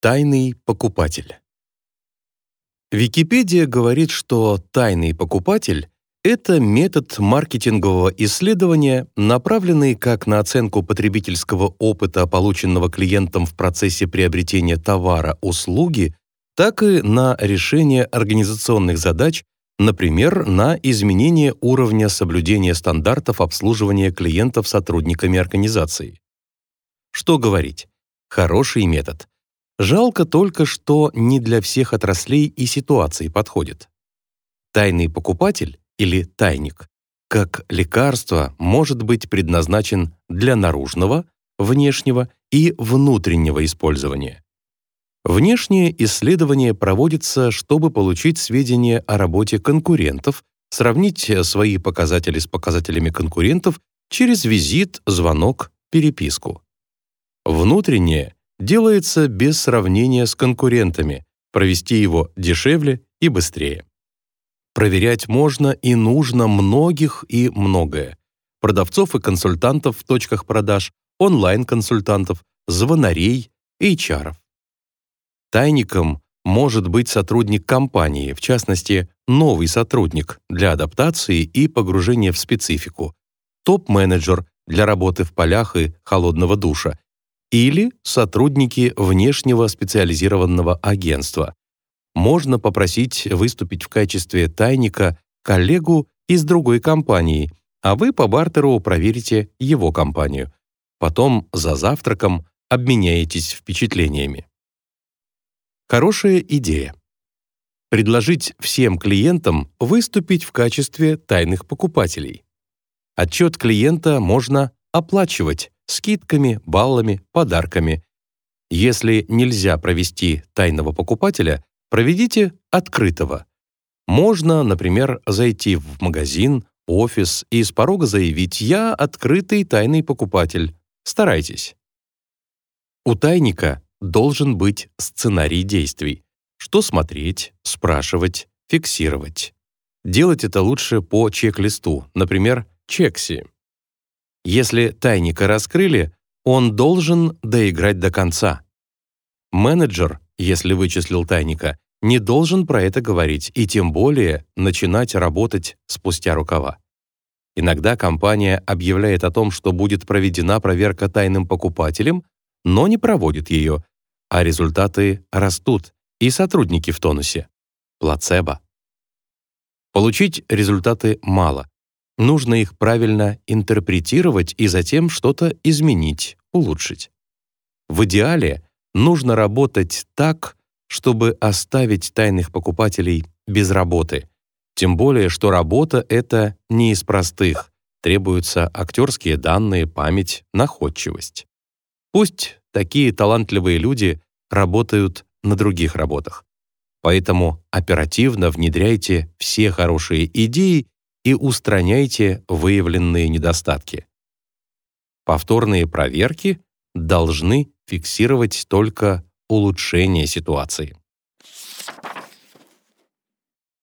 Тайный покупатель. Википедия говорит, что тайный покупатель — это метод маркетингового исследования, направленный как на оценку потребительского опыта, полученного клиентом в процессе приобретения товара, услуги, так и на решение организационных задач, например, на изменение уровня соблюдения стандартов обслуживания клиентов сотрудниками организации. Что говорить? Хороший метод — Жалко только, что не для всех отраслей и ситуаций подходит. Тайный покупатель или тайник как лекарство может быть предназначен для наружного, внешнего и внутреннего использования. Внешнее исследование проводится, чтобы получить сведения о работе конкурентов, сравнить свои показатели с показателями конкурентов через визит, звонок, переписку. Внутреннее делается без сравнения с конкурентами, провести его дешевле и быстрее. Проверять можно и нужно многих и многое. Продавцов и консультантов в точках продаж, онлайн-консультантов, звонарей, HR. Тайником может быть сотрудник компании, в частности, новый сотрудник для адаптации и погружения в специфику, топ-менеджер для работы в полях и холодного душа или сотрудники внешнего специализированного агентства. Можно попросить выступить в качестве тайника коллегу из другой компании, а вы по бартеру проверите его компанию. Потом за завтраком обменяетесь впечатлениями. Хорошая идея. Предложить всем клиентам выступить в качестве тайных покупателей. Отчет клиента можно оплачивать, скидками, баллами, подарками. Если нельзя провести тайного покупателя, проведите открытого. Можно, например, зайти в магазин, офис и с порога заявить «Я открытый тайный покупатель». Старайтесь. У тайника должен быть сценарий действий. Что смотреть, спрашивать, фиксировать. Делать это лучше по чек-листу, например, чекси. Если тайника раскрыли, он должен доиграть до конца. Менеджер, если вычислил тайника, не должен про это говорить и тем более начинать работать спустя рукава. Иногда компания объявляет о том, что будет проведена проверка тайным покупателем, но не проводит ее, а результаты растут, и сотрудники в тонусе. Плацебо. Получить результаты мало, Нужно их правильно интерпретировать и затем что-то изменить, улучшить. В идеале нужно работать так, чтобы оставить тайных покупателей без работы. Тем более, что работа — это не из простых. Требуются актерские данные, память, находчивость. Пусть такие талантливые люди работают на других работах. Поэтому оперативно внедряйте все хорошие идеи и устраняйте выявленные недостатки. Повторные проверки должны фиксировать только улучшение ситуации.